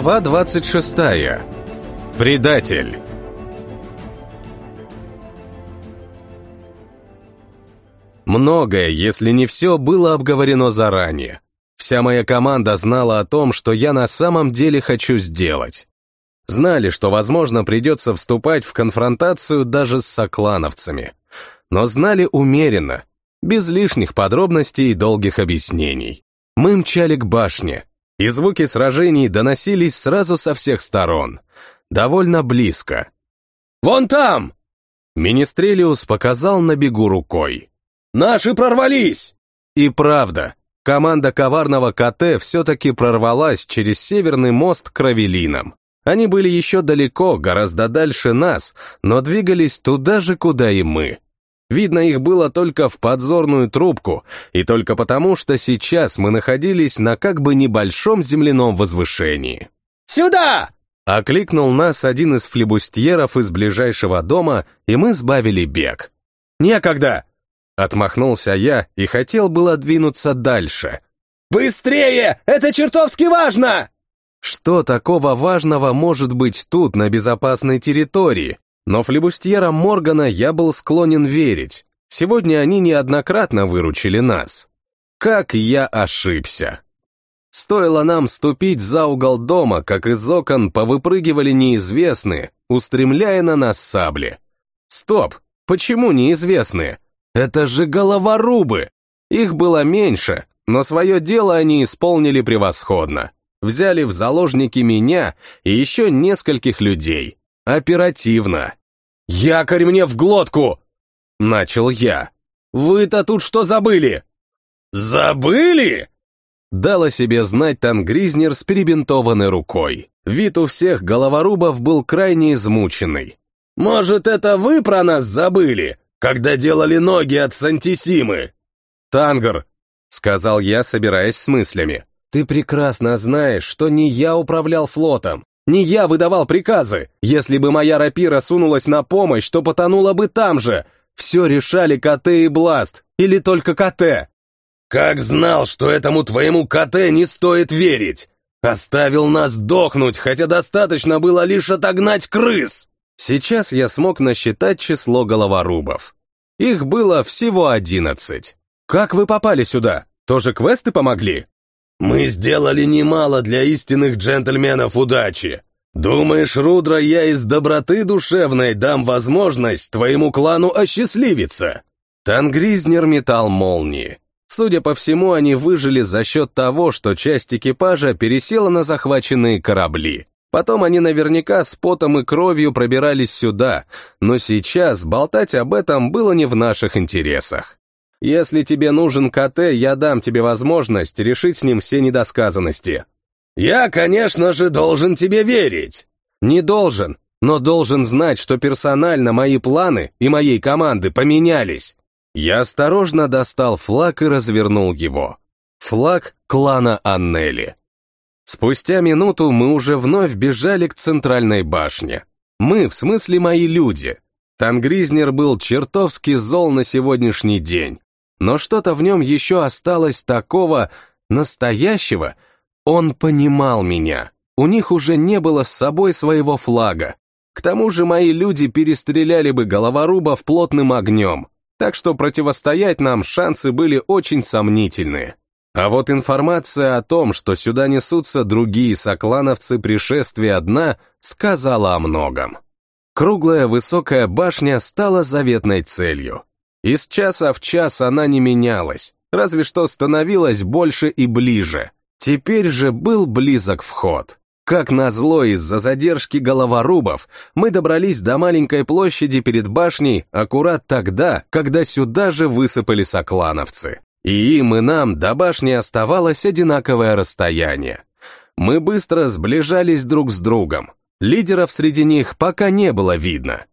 Глава 26. Предатель. Многое, если не все, было обговорено заранее. Вся моя команда знала о том, что я на самом деле хочу сделать. Знали, что, возможно, придется вступать в конфронтацию даже с соклановцами. Но знали умеренно, без лишних подробностей и долгих объяснений. Мы мчали к башне, и звуки сражений доносились сразу со всех сторон, довольно близко. «Вон там!» Министрелиус показал на бегу рукой. «Наши прорвались!» И правда, команда коварного КТ все-таки прорвалась через северный мост к Равелинам. Они были еще далеко, гораздо дальше нас, но двигались туда же, куда и мы. Видно их было только в подзорную трубку, и только потому, что сейчас мы находились на как бы небольшом земляном возвышении. «Сюда!» Окликнул нас один из флебустьеров из ближайшего дома, и мы сбавили бег. «Некогда!» Отмахнулся я и хотел было двинуться дальше. «Быстрее! Это чертовски важно!» Что такого важного может быть тут, на безопасной территории? Но флебустьерам Моргана я был склонен верить. Сегодня они неоднократно выручили нас. Как я ошибся. Стоило нам ступить за угол дома, как из окон повыпрыгивали неизвестные, устремляя на нас сабли. Стоп, почему неизвестные? Это же головорубы! Их было меньше, но свое дело они исполнили превосходно. Взяли в заложники меня и еще нескольких людей. Оперативно. «Якорь мне в глотку!» Начал я. «Вы-то тут что забыли?» «Забыли?» Дал о себе знать Тангризнер с перебинтованной рукой. Вид у всех головорубов был крайне измученный. «Может, это вы про нас забыли, когда делали ноги от Сантисимы?» «Тангар», — сказал я, собираясь с мыслями, — «ты прекрасно знаешь, что не я управлял флотом. Не я выдавал приказы. Если бы моя рапира сунулась на помощь, то потонула бы там же. Все решали КТ и Бласт. Или только КТ. Как знал, что этому твоему КТ не стоит верить. Оставил нас дохнуть, хотя достаточно было лишь отогнать крыс. Сейчас я смог насчитать число головорубов. Их было всего одиннадцать. Как вы попали сюда? Тоже квесты помогли? Мы сделали немало для истинных джентльменов удачи. Думаешь, Рудра, я из доброты душевной дам возможность твоему клану осчастливиться?» Тангризнер метал молнии. Судя по всему, они выжили за счет того, что часть экипажа пересела на захваченные корабли. Потом они наверняка с потом и кровью пробирались сюда, но сейчас болтать об этом было не в наших интересах. Если тебе нужен КТ, я дам тебе возможность решить с ним все недосказанности. Я, конечно же, должен тебе верить. Не должен, но должен знать, что персонально мои планы и моей команды поменялись. Я осторожно достал флаг и развернул его. Флаг клана Аннели. Спустя минуту мы уже вновь бежали к центральной башне. Мы, в смысле мои люди. Тангризнер был чертовски зол на сегодняшний день но что-то в нем еще осталось такого настоящего. Он понимал меня. У них уже не было с собой своего флага. К тому же мои люди перестреляли бы головорубов плотным огнем, так что противостоять нам шансы были очень сомнительные. А вот информация о том, что сюда несутся другие соклановцы пришествия одна, сказала о многом. Круглая высокая башня стала заветной целью. Из часа в час она не менялась, разве что становилась больше и ближе. Теперь же был близок вход. Как назло из-за задержки головорубов, мы добрались до маленькой площади перед башней аккурат тогда, когда сюда же высыпали соклановцы. И им и нам до башни оставалось одинаковое расстояние. Мы быстро сближались друг с другом. Лидеров среди них пока не было видно.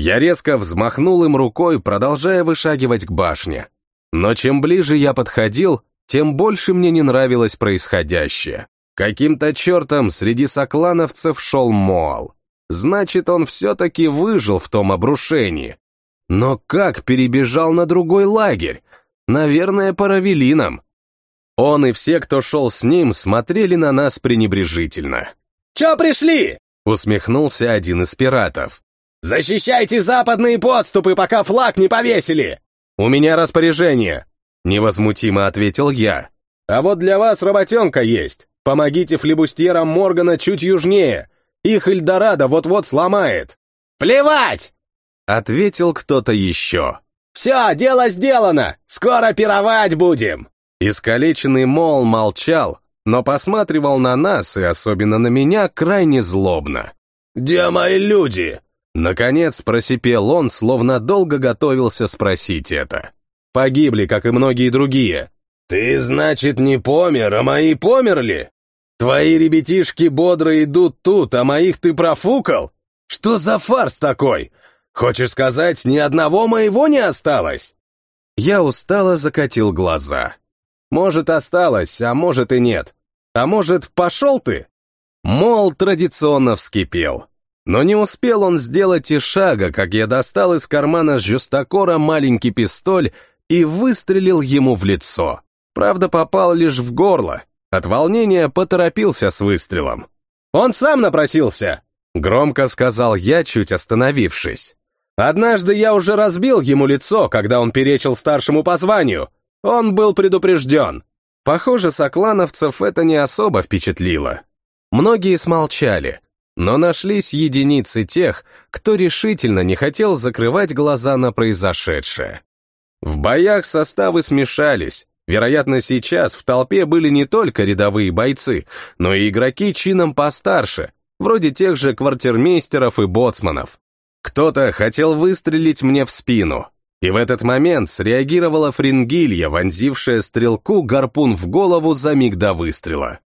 Я резко взмахнул им рукой, продолжая вышагивать к башне. Но чем ближе я подходил, тем больше мне не нравилось происходящее. Каким-то чертом среди соклановцев шел Моал. Значит, он все-таки выжил в том обрушении. Но как перебежал на другой лагерь? Наверное, по равелинам. Он и все, кто шел с ним, смотрели на нас пренебрежительно. Чё пришли?» Усмехнулся один из пиратов. «Защищайте западные подступы, пока флаг не повесили!» «У меня распоряжение», — невозмутимо ответил я. «А вот для вас работенка есть. Помогите флебустьерам Моргана чуть южнее. Их Эльдорадо вот-вот сломает». «Плевать!» — ответил кто-то еще. «Все, дело сделано! Скоро пировать будем!» Искалеченный Мол молчал, но посматривал на нас и особенно на меня крайне злобно. «Где мои люди?» Наконец просипел он, словно долго готовился спросить это. Погибли, как и многие другие. «Ты, значит, не помер, а мои померли? Твои ребятишки бодро идут тут, а моих ты профукал? Что за фарс такой? Хочешь сказать, ни одного моего не осталось?» Я устало закатил глаза. Может, осталось, а может и нет. А может, пошел ты? Мол, традиционно вскипел. Но не успел он сделать и шага, как я достал из кармана Жюстакора маленький пистоль и выстрелил ему в лицо. Правда, попал лишь в горло. От волнения поторопился с выстрелом. «Он сам напросился!» — громко сказал я, чуть остановившись. «Однажды я уже разбил ему лицо, когда он перечил старшему по званию. Он был предупрежден». Похоже, соклановцев это не особо впечатлило. Многие смолчали, но нашлись единицы тех, кто решительно не хотел закрывать глаза на произошедшее. В боях составы смешались, вероятно, сейчас в толпе были не только рядовые бойцы, но и игроки чином постарше, вроде тех же квартирмейстеров и боцманов. Кто-то хотел выстрелить мне в спину, и в этот момент среагировала фрингилья, вонзившая стрелку гарпун в голову за миг до выстрела.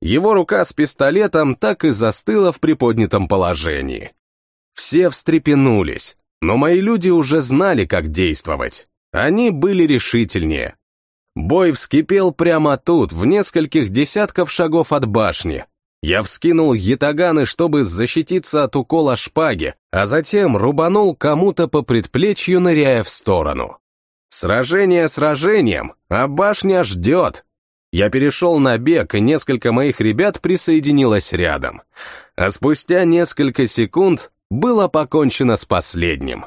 Его рука с пистолетом так и застыла в приподнятом положении. Все встрепенулись, но мои люди уже знали, как действовать. Они были решительнее. Бой вскипел прямо тут, в нескольких десятков шагов от башни. Я вскинул ятаганы, чтобы защититься от укола шпаги, а затем рубанул кому-то по предплечью, ныряя в сторону. Сражение сражением, а башня ждет, я перешел на бег, и несколько моих ребят присоединилось рядом. А спустя несколько секунд было покончено с последним.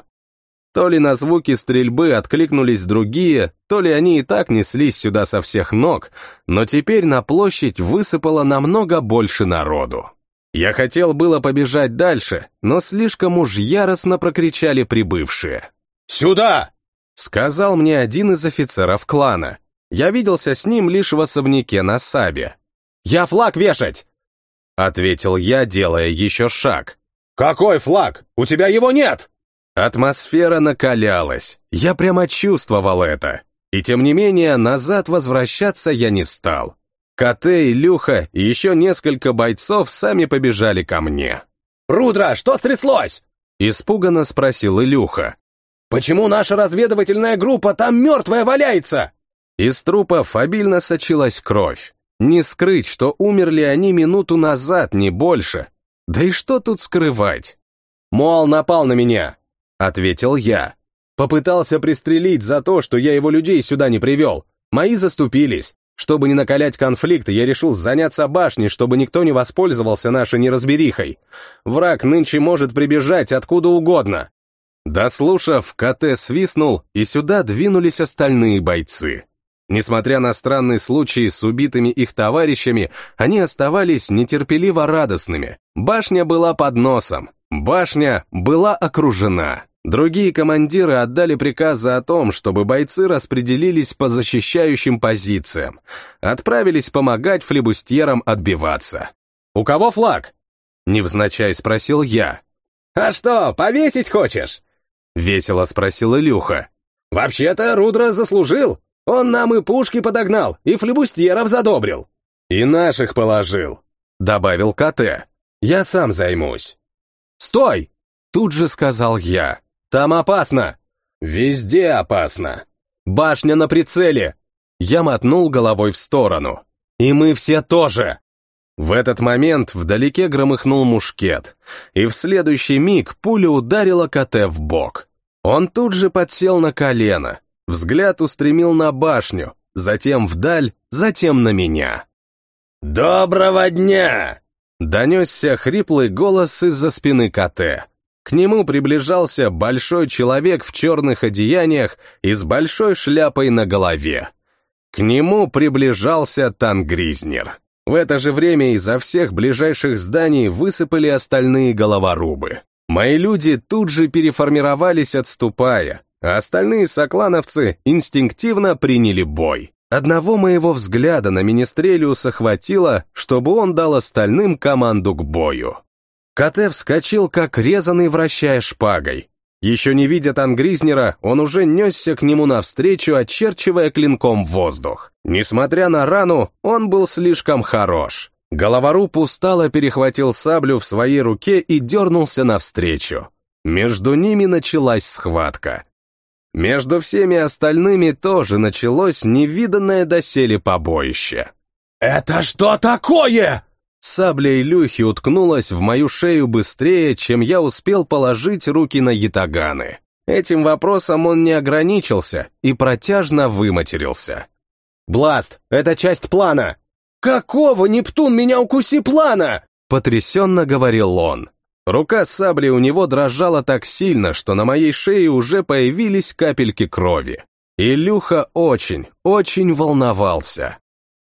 То ли на звуки стрельбы откликнулись другие, то ли они и так неслись сюда со всех ног, но теперь на площадь высыпало намного больше народу. Я хотел было побежать дальше, но слишком уж яростно прокричали прибывшие. «Сюда!» — сказал мне один из офицеров клана, я виделся с ним лишь в особняке на Сабе. «Я флаг вешать!» — ответил я, делая еще шаг. «Какой флаг? У тебя его нет!» Атмосфера накалялась, я прямо чувствовал это. И тем не менее, назад возвращаться я не стал. Коте, Илюха и еще несколько бойцов сами побежали ко мне. «Рудра, что стряслось?» — испуганно спросил Илюха. «Почему наша разведывательная группа там мертвая валяется?» Из трупов обильно сочилась кровь. Не скрыть, что умерли они минуту назад, не больше. Да и что тут скрывать? «Мол, напал на меня», — ответил я. Попытался пристрелить за то, что я его людей сюда не привел. Мои заступились. Чтобы не накалять конфликт, я решил заняться башней, чтобы никто не воспользовался нашей неразберихой. Враг нынче может прибежать откуда угодно. Дослушав, КТ свистнул, и сюда двинулись остальные бойцы. Несмотря на странный случай с убитыми их товарищами, они оставались нетерпеливо радостными. Башня была под носом, башня была окружена. Другие командиры отдали приказы о том, чтобы бойцы распределились по защищающим позициям, отправились помогать флебустьерам отбиваться. «У кого флаг?» — невзначай спросил я. «А что, повесить хочешь?» — весело спросил Илюха. «Вообще-то Рудра заслужил, он нам и пушки подогнал, и флебустьеров задобрил. И наших положил, добавил КТ. Я сам займусь. Стой! Тут же сказал я. Там опасно. Везде опасно. Башня на прицеле. Я мотнул головой в сторону. И мы все тоже. В этот момент вдалеке громыхнул мушкет, и в следующий миг пуля ударила КТ в бок. Он тут же подсел на колено, Взгляд устремил на башню, затем вдаль, затем на меня. «Доброго дня!» Донесся хриплый голос из-за спины КТ. К нему приближался большой человек в черных одеяниях и с большой шляпой на голове. К нему приближался Тангризнер. В это же время изо всех ближайших зданий высыпали остальные головорубы. Мои люди тут же переформировались, отступая, а остальные соклановцы инстинктивно приняли бой. Одного моего взгляда на Министрелиуса хватило, чтобы он дал остальным команду к бою. Коте вскочил, как резанный, вращая шпагой. Еще не видя Тангризнера, он уже несся к нему навстречу, очерчивая клинком воздух. Несмотря на рану, он был слишком хорош. Головоруб устало перехватил саблю в своей руке и дернулся навстречу. Между ними началась схватка. Между всеми остальными тоже началось невиданное доселе побоище. «Это что такое?» Сабля Илюхи уткнулась в мою шею быстрее, чем я успел положить руки на ятаганы. Этим вопросом он не ограничился и протяжно выматерился. «Бласт, это часть плана!» «Какого, Нептун, меня укуси плана?» Потрясенно говорил он. Рука сабли у него дрожала так сильно, что на моей шее уже появились капельки крови. Илюха очень, очень волновался.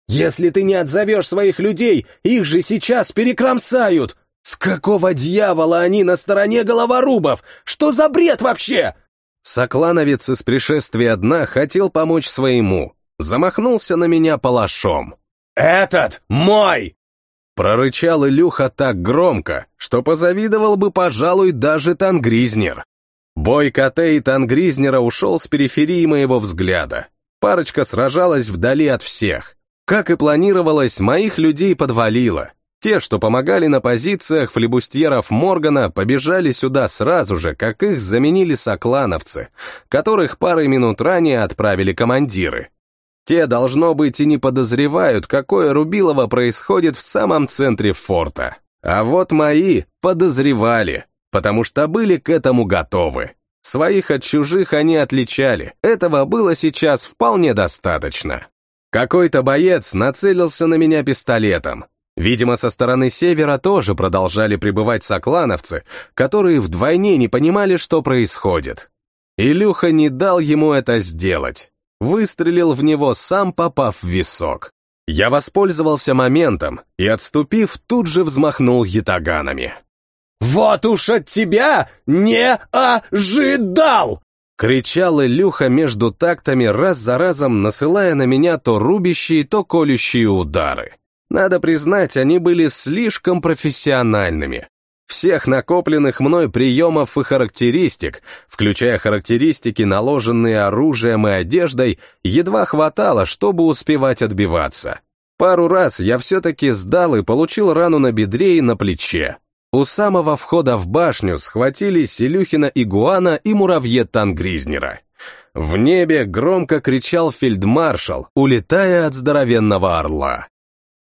Если ты не отзовешь своих людей, их же сейчас перекромсают! С какого дьявола они на стороне головорубов? Что за бред вообще?» Соклановец из пришествия дна хотел помочь своему. Замахнулся на меня палашом. «Этот мой!» Прорычал Илюха так громко, что позавидовал бы, пожалуй, даже Тангризнер. Бой КТ и Тангризнера ушел с периферии моего взгляда. Парочка сражалась вдали от всех. Как и планировалось, моих людей подвалило. Те, что помогали на позициях флебустьеров Моргана, побежали сюда сразу же, как их заменили соклановцы, которых парой минут ранее отправили командиры. Те, должно быть, и не подозревают, какое Рубилово происходит в самом центре форта. А вот мои подозревали, потому что были к этому готовы. Своих от чужих они отличали, этого было сейчас вполне достаточно. Какой-то боец нацелился на меня пистолетом. Видимо, со стороны севера тоже продолжали прибывать соклановцы, которые вдвойне не понимали, что происходит. Илюха не дал ему это сделать. Выстрелил в него, сам попав в висок. Я воспользовался моментом и, отступив, тут же взмахнул ятаганами. «Вот уж от тебя не ожидал!» Кричал Илюха между тактами, раз за разом насылая на меня то рубящие, то колющие удары. Надо признать, они были слишком профессиональными. Всех накопленных мной приемов и характеристик, включая характеристики, наложенные оружием и одеждой, едва хватало, чтобы успевать отбиваться. Пару раз я все-таки сдал и получил рану на бедре и на плече. У самого входа в башню схватились Илюхина Игуана и муравье Тангризнера. В небе громко кричал фельдмаршал, улетая от здоровенного орла.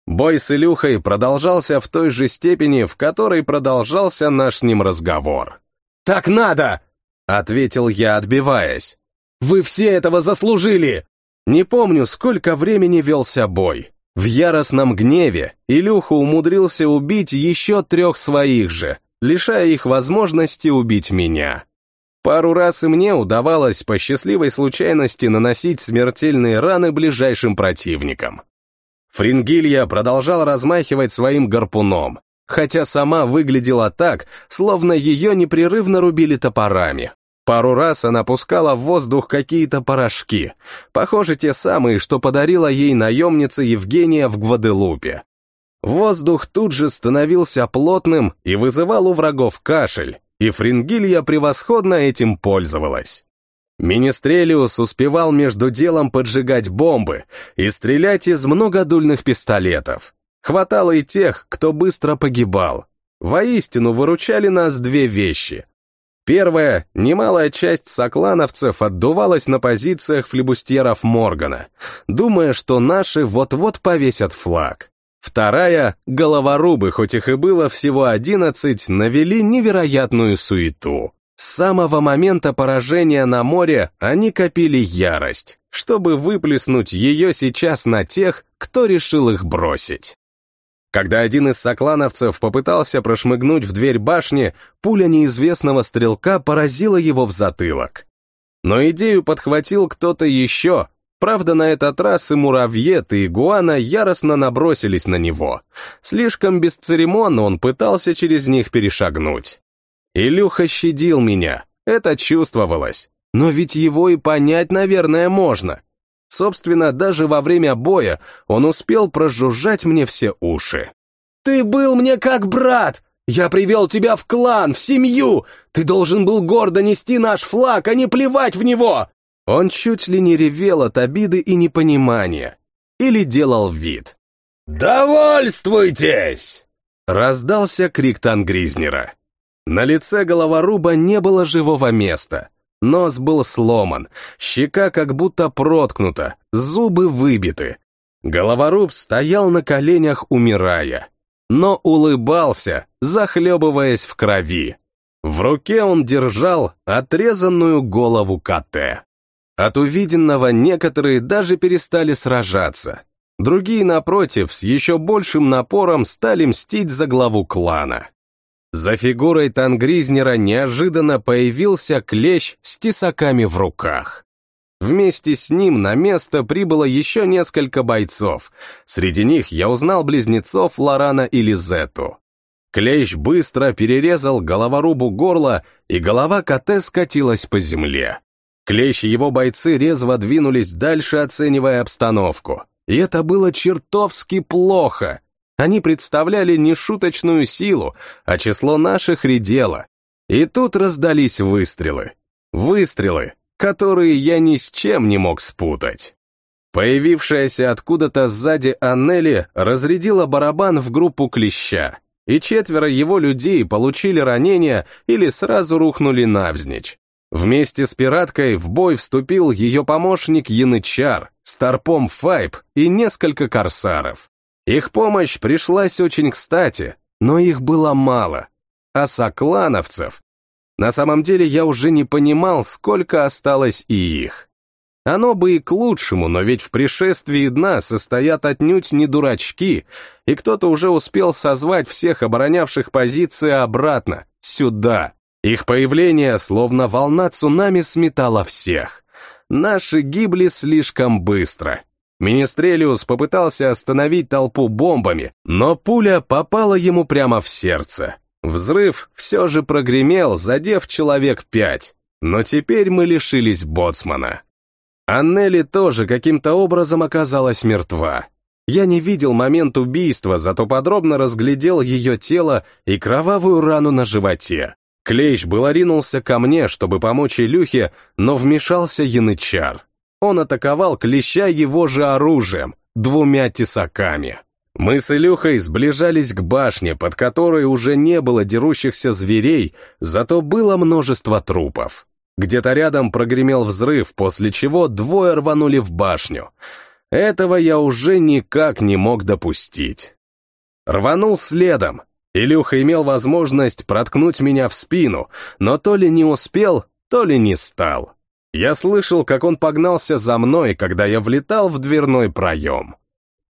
Бой с Илюхой продолжался в той же степени, в которой продолжался наш с ним разговор. «Так надо!» — ответил я, отбиваясь. «Вы все этого заслужили!» Не помню, сколько времени велся бой. В яростном гневе Илюха умудрился убить еще трех своих же, лишая их возможности убить меня. Пару раз и мне удавалось по счастливой случайности наносить смертельные раны ближайшим противникам. Фрингилья продолжал размахивать своим гарпуном, хотя сама выглядела так, словно ее непрерывно рубили топорами. Пару раз она пускала в воздух какие-то порошки, похоже, те самые, что подарила ей наемница Евгения в Гваделупе. Воздух тут же становился плотным и вызывал у врагов кашель, и Фрингилья превосходно этим пользовалась. Министрелиус успевал между делом поджигать бомбы и стрелять из многодульных пистолетов. Хватало и тех, кто быстро погибал. Воистину выручали нас две вещи Первое, немалая часть соклановцев отдувалась на позициях флебустьеров Моргана, думая, что наши вот-вот повесят флаг. Вторая, головорубы, хоть их и было всего одиннадцать, навели невероятную суету. С самого момента поражения на море они копили ярость, чтобы выплеснуть ее сейчас на тех, кто решил их бросить. Когда один из соклановцев попытался прошмыгнуть в дверь башни, пуля неизвестного стрелка поразила его в затылок. Но идею подхватил кто-то еще, правда, на этот раз и муравьед, и игуана яростно набросились на него. Слишком бесцеремонно он пытался через них перешагнуть. Илюха щадил меня, это чувствовалось. Но ведь его и понять, наверное, можно. Собственно, даже во время боя он успел прожужжать мне все уши. «Ты был мне как брат! Я привел тебя в клан, в семью! Ты должен был гордо нести наш флаг, а не плевать в него!» Он чуть ли не ревел от обиды и непонимания. Или делал вид. «Довольствуйтесь!» Раздался крик Тангризнера. На лице головоруба не было живого места. Нос был сломан, щека как будто проткнута, зубы выбиты. Головоруб стоял на коленях, умирая, но улыбался, захлебываясь в крови. В руке он держал отрезанную голову КТ. От увиденного некоторые даже перестали сражаться. Другие, напротив, с еще большим напором стали мстить за главу клана. За фигурой Тангризнера неожиданно появился клещ с тесаками в руках. Вместе с ним на место прибыло еще несколько бойцов. Среди них я узнал близнецов Лорана и Лизетту. Клещ быстро перерезал головорубу горло, и голова КТ скатилась по земле. Клещ и его бойцы резво двинулись дальше, оценивая обстановку. И это было чертовски плохо. Они представляли не шуточную силу, а число наших редело. И тут раздались выстрелы. Выстрелы, которые я ни с чем не мог спутать. Появившаяся откуда-то сзади Аннели разрядила барабан в группу клеща, и четверо его людей получили ранения или сразу рухнули навзничь. Вместе с пираткой в бой вступил ее помощник Янычар, Старпом Файб и несколько корсаров. Их помощь пришлась очень кстати, но их было мало. А соклановцев... На самом деле я уже не понимал, сколько осталось и их. Оно бы и к лучшему, но ведь в пришествии дна состоят отнюдь не дурачки, и кто-то уже успел созвать всех оборонявших позиции обратно, сюда. Их появление, словно волна цунами, сметало всех. Наши гибли слишком быстро. Министрелиус попытался остановить толпу бомбами, но пуля попала ему прямо в сердце. Взрыв все же прогремел, задев человек пять, но теперь мы лишились боцмана. Аннели тоже каким-то образом оказалась мертва. Я не видел момент убийства, зато подробно разглядел ее тело и кровавую рану на животе. Клещ было ринулся ко мне, чтобы помочь Илюхе, но вмешался янычар. Он атаковал клеща его же оружием, двумя тесаками. Мы с Илюхой сближались к башне, под которой уже не было дерущихся зверей, зато было множество трупов. Где-то рядом прогремел взрыв, после чего двое рванули в башню. Этого я уже никак не мог допустить. Рванул следом. Илюха имел возможность проткнуть меня в спину, но то ли не успел, то ли не стал. Я слышал, как он погнался за мной, когда я влетал в дверной проем.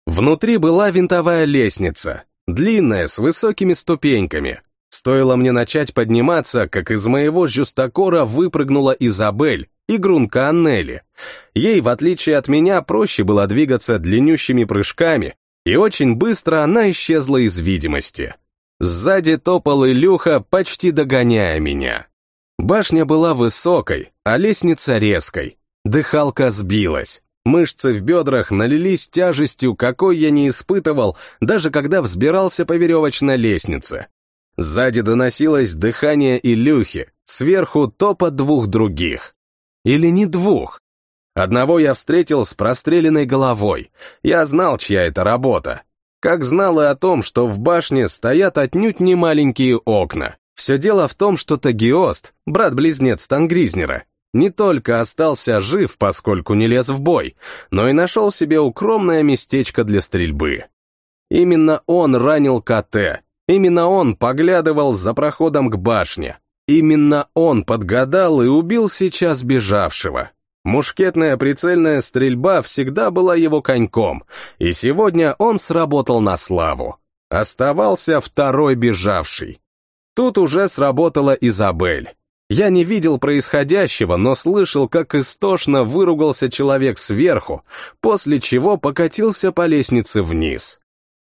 Внутри была винтовая лестница, длинная, с высокими ступеньками. Стоило мне начать подниматься, как из моего жюстакора выпрыгнула Изабель, игрунка Аннели. Ей, в отличие от меня, проще было двигаться длиннющими прыжками, и очень быстро она исчезла из видимости. Сзади топал Илюха, почти догоняя меня. Башня была высокой, а лестница резкой. Дыхалка сбилась. Мышцы в бедрах налились тяжестью, какой я не испытывал, даже когда взбирался по веревочной лестнице. Сзади доносилось дыхание Илюхи, сверху топот двух других. Или не двух. Одного я встретил с простреленной головой. Я знал, чья это работа. Как знал и о том, что в башне стоят отнюдь не маленькие окна. Все дело в том, что Тагиост, брат-близнец Тангризнера, не только остался жив, поскольку не лез в бой, но и нашел себе укромное местечко для стрельбы. Именно он ранил КТ, именно он поглядывал за проходом к башне, именно он подгадал и убил сейчас бежавшего. Мушкетная прицельная стрельба всегда была его коньком, и сегодня он сработал на славу. Оставался второй бежавший. Тут уже сработала Изабель. Я не видел происходящего, но слышал, как истошно выругался человек сверху, после чего покатился по лестнице вниз.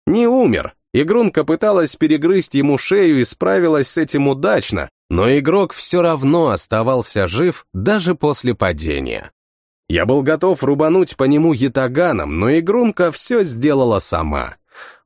Не умер. Игрунка пыталась перегрызть ему шею и справилась с этим удачно, но игрок все равно оставался жив даже после падения. Я был готов рубануть по нему ятаганом, но Игрунка все сделала сама.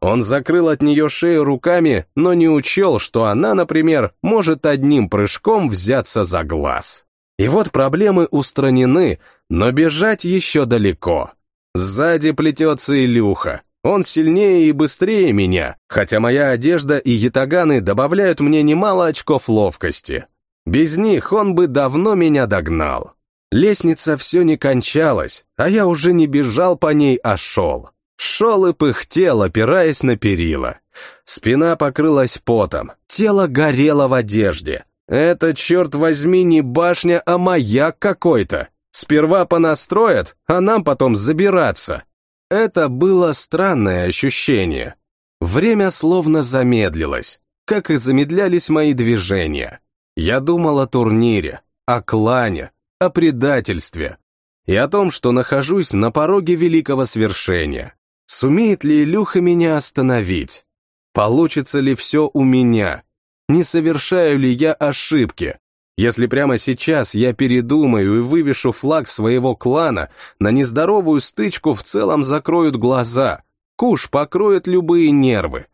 Он закрыл от нее шею руками, но не учел, что она, например, может одним прыжком взяться за глаз. И вот проблемы устранены, но бежать еще далеко. Сзади плетется Илюха. Он сильнее и быстрее меня, хотя моя одежда и ятаганы добавляют мне немало очков ловкости. Без них он бы давно меня догнал. Лестница все не кончалась, а я уже не бежал по ней, а шел. Шел и пыхтел, опираясь на перила. Спина покрылась потом, тело горело в одежде. Это, черт возьми, не башня, а маяк какой-то. Сперва понастроят, а нам потом забираться. Это было странное ощущение. Время словно замедлилось, как и замедлялись мои движения. Я думал о турнире, о клане, о предательстве и о том, что нахожусь на пороге великого свершения. Сумеет ли Илюха меня остановить? Получится ли все у меня? Не совершаю ли я ошибки? Если прямо сейчас я передумаю и вывешу флаг своего клана, на нездоровую стычку в целом закроют глаза, куш покроет любые нервы.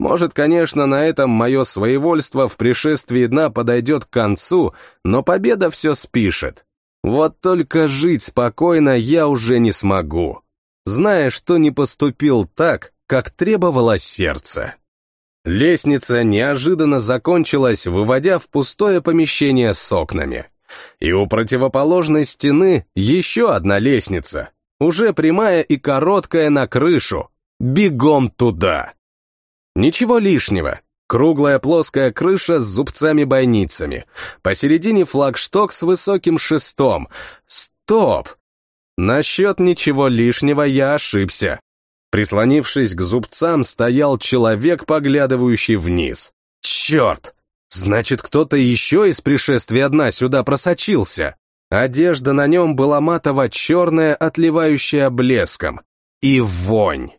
Может, конечно, на этом мое своевольство в пришествии дна подойдет к концу, но победа все спишет. Вот только жить спокойно я уже не смогу зная, что не поступил так, как требовало сердце. Лестница неожиданно закончилась, выводя в пустое помещение с окнами. И у противоположной стены еще одна лестница, уже прямая и короткая на крышу. Бегом туда! Ничего лишнего. Круглая плоская крыша с зубцами-бойницами. Посередине флагшток с высоким шестом. Стоп! Насчет ничего лишнего я ошибся. Прислонившись к зубцам, стоял человек, поглядывающий вниз. Черт! Значит, кто-то еще из пришествия дна сюда просочился. Одежда на нем была матово-черная, отливающая блеском. И вонь.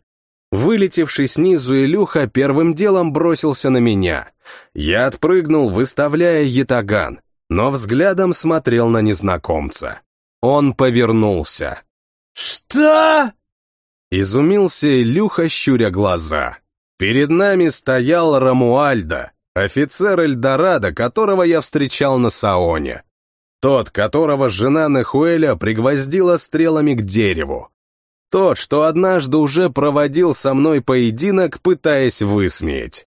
Вылетевший снизу Илюха первым делом бросился на меня. Я отпрыгнул, выставляя ятаган, но взглядом смотрел на незнакомца. Он повернулся. «Что?» Изумился Илюха, щуря глаза. Перед нами стоял Рамуальда, офицер Эльдорадо, которого я встречал на Саоне. Тот, которого жена Нахуэля пригвоздила стрелами к дереву. Тот, что однажды уже проводил со мной поединок, пытаясь высмеять.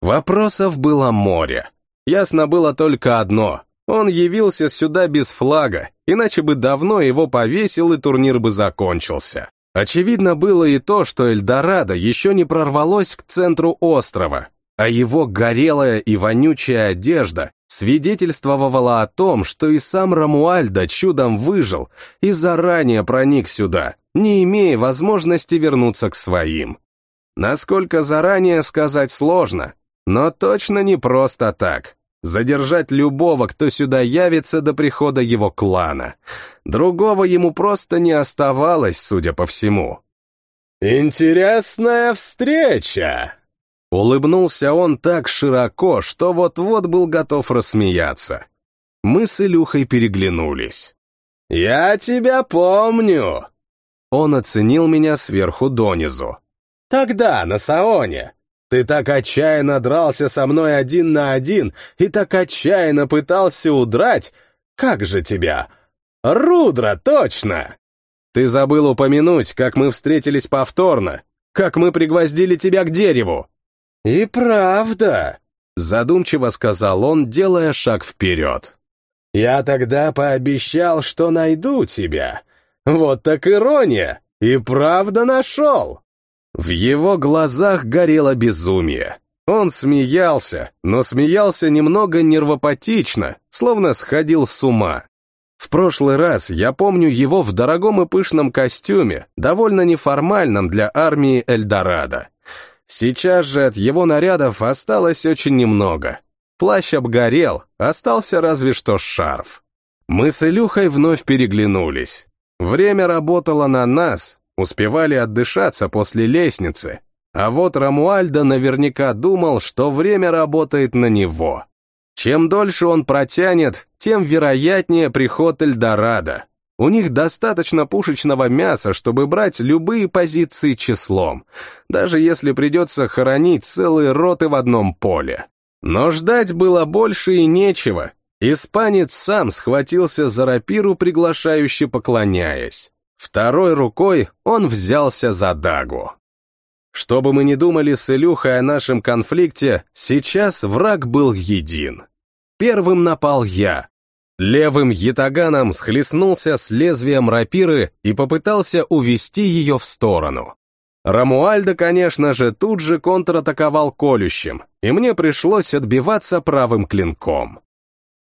Вопросов было море. Ясно было только одно. Он явился сюда без флага, иначе бы давно его повесил и турнир бы закончился. Очевидно было и то, что Эльдорадо еще не прорвалось к центру острова, а его горелая и вонючая одежда свидетельствовала о том, что и сам Рамуальдо чудом выжил и заранее проник сюда, не имея возможности вернуться к своим. Насколько заранее сказать сложно, но точно не просто так задержать любого, кто сюда явится до прихода его клана. Другого ему просто не оставалось, судя по всему. «Интересная встреча!» Улыбнулся он так широко, что вот-вот был готов рассмеяться. Мы с Илюхой переглянулись. «Я тебя помню!» Он оценил меня сверху донизу. «Тогда, на Саоне, ты так отчаянно дрался со мной один на один и так отчаянно пытался удрать. Как же тебя? Рудра, точно! Ты забыл упомянуть, как мы встретились повторно, как мы пригвоздили тебя к дереву. И правда, задумчиво сказал он, делая шаг вперед. Я тогда пообещал, что найду тебя. Вот так ирония. И правда нашел. В его глазах горело безумие. Он смеялся, но смеялся немного нервопатично, словно сходил с ума. В прошлый раз я помню его в дорогом и пышном костюме, довольно неформальном для армии Эльдорадо. Сейчас же от его нарядов осталось очень немного. Плащ обгорел, остался разве что шарф. Мы с Илюхой вновь переглянулись. Время работало на нас, успевали отдышаться после лестницы, а вот Рамуальдо наверняка думал, что время работает на него. Чем дольше он протянет, тем вероятнее приход Эльдорадо. У них достаточно пушечного мяса, чтобы брать любые позиции числом, даже если придется хоронить целые роты в одном поле. Но ждать было больше и нечего. Испанец сам схватился за рапиру, приглашающе поклоняясь. Второй рукой он взялся за дагу. Что бы мы ни думали с Илюхой о нашем конфликте, сейчас враг был един. Первым напал я. Левым ятаганом схлестнулся с лезвием рапиры и попытался увести ее в сторону. Рамуальдо, конечно же, тут же контратаковал колющим, и мне пришлось отбиваться правым клинком.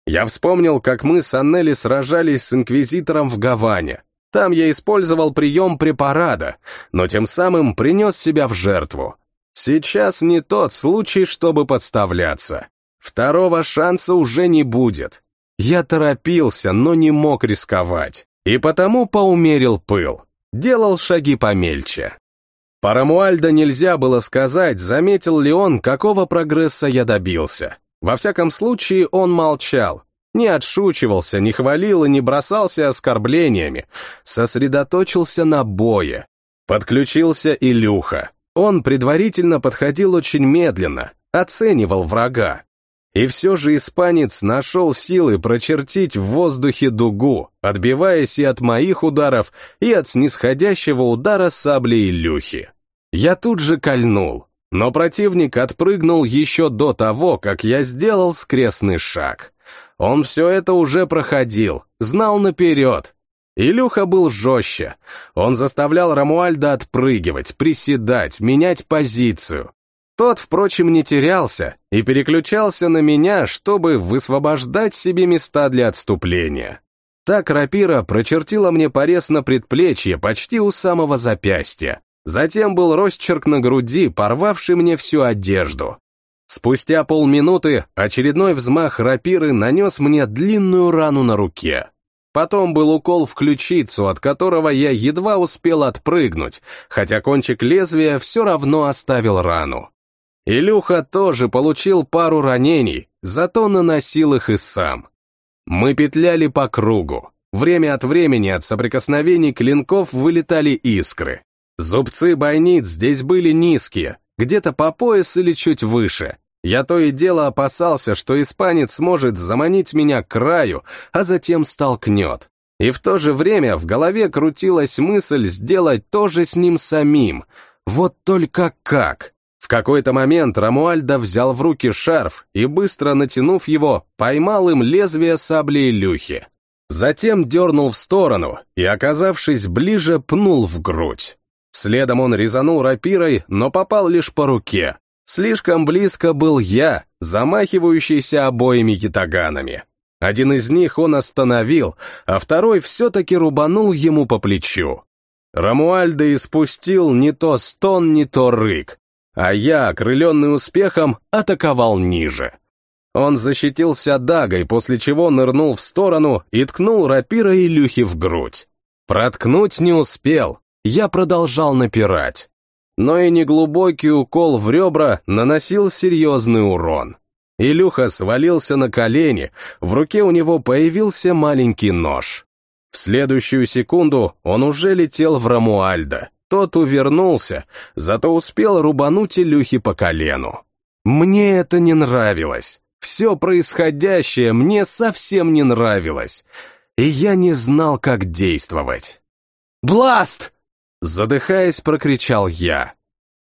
Я вспомнил, как мы с Аннели сражались с Инквизитором в Гаване, там я использовал прием препарата, но тем самым принес себя в жертву. Сейчас не тот случай, чтобы подставляться. Второго шанса уже не будет. Я торопился, но не мог рисковать, и потому поумерил пыл. Делал шаги помельче. По Рамуальдо нельзя было сказать, заметил ли он, какого прогресса я добился. Во всяком случае, он молчал, не отшучивался, не хвалил и не бросался оскорблениями, сосредоточился на бое. Подключился Илюха. Он предварительно подходил очень медленно, оценивал врага. И все же испанец нашел силы прочертить в воздухе дугу, отбиваясь и от моих ударов, и от снисходящего удара сабли Илюхи. Я тут же кольнул, но противник отпрыгнул еще до того, как я сделал скрестный шаг. Он все это уже проходил, знал наперед. Илюха был жестче. Он заставлял Рамуальда отпрыгивать, приседать, менять позицию. Тот, впрочем, не терялся и переключался на меня, чтобы высвобождать себе места для отступления. Так рапира прочертила мне порез на предплечье почти у самого запястья. Затем был росчерк на груди, порвавший мне всю одежду. Спустя полминуты очередной взмах рапиры нанес мне длинную рану на руке. Потом был укол в ключицу, от которого я едва успел отпрыгнуть, хотя кончик лезвия все равно оставил рану. Илюха тоже получил пару ранений, зато наносил их и сам. Мы петляли по кругу. Время от времени от соприкосновений клинков вылетали искры. Зубцы бойниц здесь были низкие, где-то по пояс или чуть выше. Я то и дело опасался, что испанец может заманить меня к краю, а затем столкнет. И в то же время в голове крутилась мысль сделать то же с ним самим. Вот только как? В какой-то момент Рамуальда взял в руки шарф и, быстро натянув его, поймал им лезвие сабли Илюхи. Затем дернул в сторону и, оказавшись ближе, пнул в грудь. Следом он резанул рапирой, но попал лишь по руке. Слишком близко был я, замахивающийся обоими китаганами. Один из них он остановил, а второй все-таки рубанул ему по плечу. Рамуальдо испустил не то стон, не то рык, а я, окрыленный успехом, атаковал ниже. Он защитился дагой, после чего нырнул в сторону и ткнул рапирой Илюхи в грудь. Проткнуть не успел, я продолжал напирать. Но и неглубокий укол в ребра наносил серьезный урон. Илюха свалился на колени, в руке у него появился маленький нож. В следующую секунду он уже летел в Рамуальда. Тот увернулся, зато успел рубануть Илюхи по колену. Мне это не нравилось. Все происходящее мне совсем не нравилось. И я не знал, как действовать. «Бласт!» Задыхаясь, прокричал я.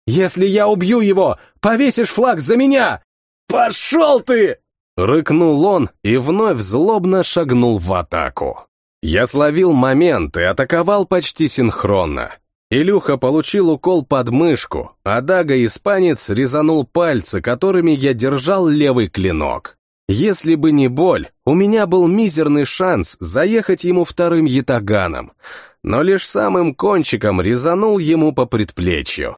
«Если я убью его, повесишь флаг за меня! Пошел ты!» Рыкнул он и вновь злобно шагнул в атаку. Я словил момент и атаковал почти синхронно. Илюха получил укол под мышку, а Дага-испанец резанул пальцы, которыми я держал левый клинок. Если бы не боль, у меня был мизерный шанс заехать ему вторым ятаганом, но лишь самым кончиком резанул ему по предплечью.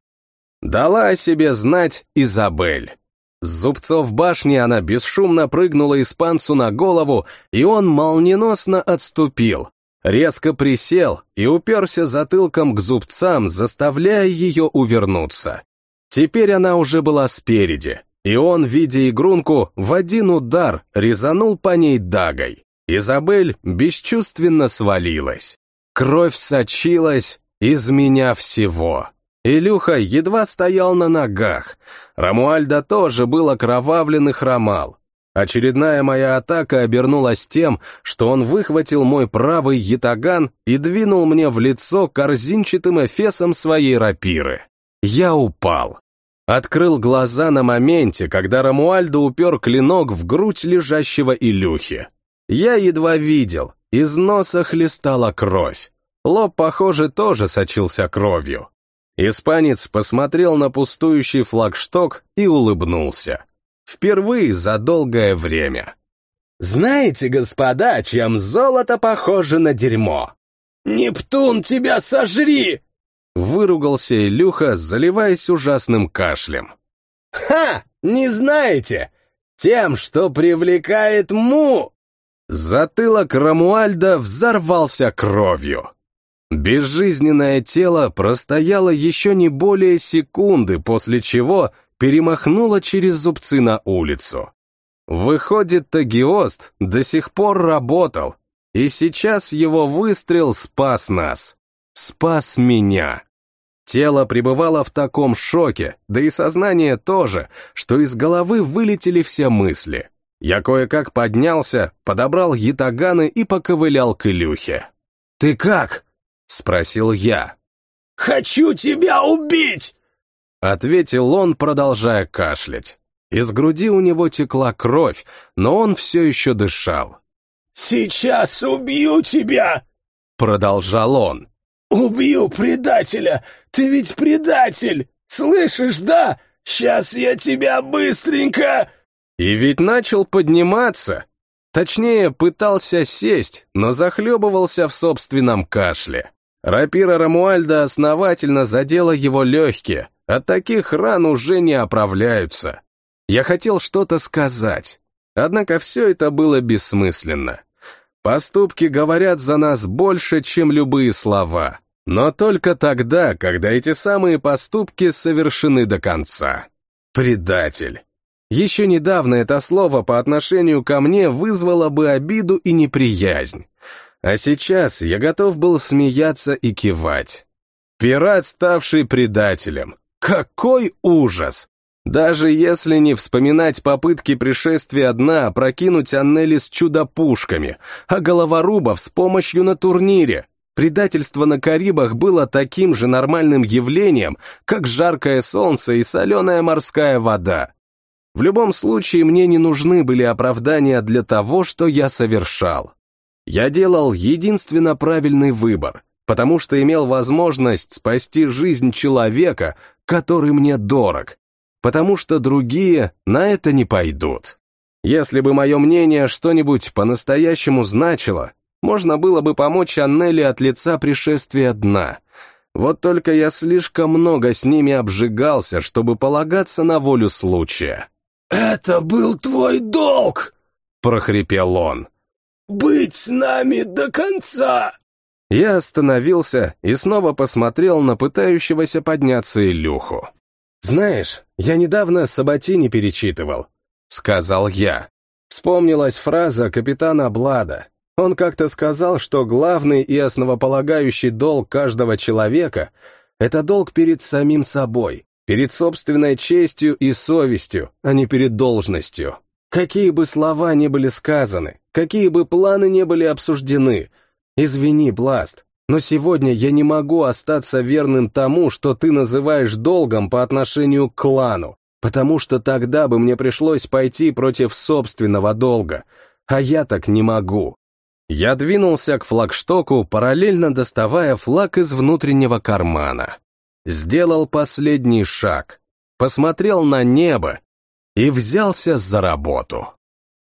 Дала о себе знать Изабель. С зубцов башни она бесшумно прыгнула испанцу на голову, и он молниеносно отступил, резко присел и уперся затылком к зубцам, заставляя ее увернуться. Теперь она уже была спереди, и он, видя игрунку, в один удар резанул по ней дагой. Изабель бесчувственно свалилась. Кровь сочилась из меня всего. Илюха едва стоял на ногах. Рамуальда тоже был окровавлен и хромал. Очередная моя атака обернулась тем, что он выхватил мой правый ятаган и двинул мне в лицо корзинчатым эфесом своей рапиры. Я упал. Открыл глаза на моменте, когда Рамуальдо упер клинок в грудь лежащего Илюхи. Я едва видел, из носа хлестала кровь. Лоб, похоже, тоже сочился кровью. Испанец посмотрел на пустующий флагшток и улыбнулся. Впервые за долгое время. «Знаете, господа, чем золото похоже на дерьмо?» «Нептун, тебя сожри!» Выругался Илюха, заливаясь ужасным кашлем. «Ха! Не знаете? Тем, что привлекает му!» Затылок Рамуальда взорвался кровью. Безжизненное тело простояло еще не более секунды, после чего перемахнуло через зубцы на улицу. Выходит, Тагиост до сих пор работал, и сейчас его выстрел спас нас. Спас меня. Тело пребывало в таком шоке, да и сознание тоже, что из головы вылетели все мысли. Я кое-как поднялся, подобрал ятаганы и поковылял к Илюхе. «Ты как?» — спросил я. «Хочу тебя убить!» — ответил он, продолжая кашлять. Из груди у него текла кровь, но он все еще дышал. «Сейчас убью тебя!» — продолжал он. «Убью предателя! Ты ведь предатель! Слышишь, да? Сейчас я тебя быстренько...» И ведь начал подниматься. Точнее, пытался сесть, но захлебывался в собственном кашле. Рапира Рамуальда основательно задела его легкие, от таких ран уже не оправляются. Я хотел что-то сказать, однако все это было бессмысленно. Поступки говорят за нас больше, чем любые слова, но только тогда, когда эти самые поступки совершены до конца. Предатель. Еще недавно это слово по отношению ко мне вызвало бы обиду и неприязнь. А сейчас я готов был смеяться и кивать. Пират, ставший предателем. Какой ужас! Даже если не вспоминать попытки пришествия дна прокинуть Аннели с чудо-пушками, а головорубов с помощью на турнире, предательство на Карибах было таким же нормальным явлением, как жаркое солнце и соленая морская вода. В любом случае мне не нужны были оправдания для того, что я совершал. Я делал единственно правильный выбор, потому что имел возможность спасти жизнь человека, который мне дорог, потому что другие на это не пойдут. Если бы мое мнение что-нибудь по-настоящему значило, можно было бы помочь Аннели от лица пришествия дна. Вот только я слишком много с ними обжигался, чтобы полагаться на волю случая. «Это был твой долг!» — прохрипел он быть с нами до конца!» Я остановился и снова посмотрел на пытающегося подняться Илюху. «Знаешь, я недавно Саботини перечитывал», — сказал я. Вспомнилась фраза капитана Блада. Он как-то сказал, что главный и основополагающий долг каждого человека — это долг перед самим собой, перед собственной честью и совестью, а не перед должностью. Какие бы слова ни были сказаны, какие бы планы не были обсуждены, извини, Бласт, но сегодня я не могу остаться верным тому, что ты называешь долгом по отношению к клану, потому что тогда бы мне пришлось пойти против собственного долга, а я так не могу. Я двинулся к флагштоку, параллельно доставая флаг из внутреннего кармана. Сделал последний шаг, посмотрел на небо и взялся за работу.